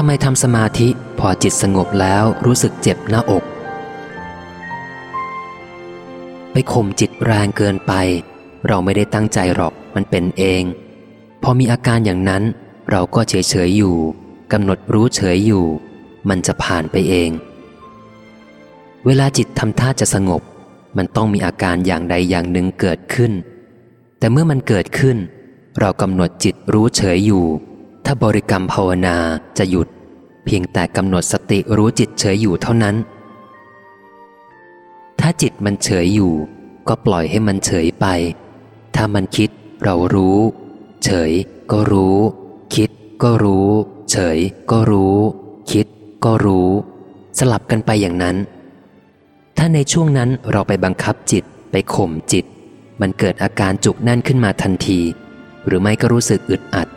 ทำไมทำสมาธิพอจิตสงบแล้วรู้สึกเจ็บหน้าอก ไปข่มจิตแรงเกินไป เราไม่ได้ตั้งใจหรอกมันเป็นเอง พอมีอาการอย่างนั้น เราก็เฉยเฉยอยู่กำหนดรู้เฉยอยู่ มันจะผ่านไปเอง เวลาจิตทำท่าจะสงบ มันต้องมีอาการอย่างใดอย่างหนึ่งเกิดขึ้น แต่เมื่อมันเกิดขึ้น เรากำหนดจิตรู้เฉยอยู่ ถ้าบริกรรมภาวนาจะหยุด เพียงแต่กำหนดสติรู้จิตเฉยอยู่เท่านั้น ถ้าจิตมันเฉยอยู่ ก็ปล่อยให้มันเฉยไป ถ้ามันคิดเรารู้ เฉยก็รู้ คิดก็รู้ เฉยก็รู้ คิดก็รู้ สลับกันไปอย่างนั้น ถ้าในช่วงนั้นเราไปบังคับจิตไปข่มจิต มันเกิดอาการจุกแน่นขึ้นมาทันที หรือไม่ก็รู้สึกอึดอัด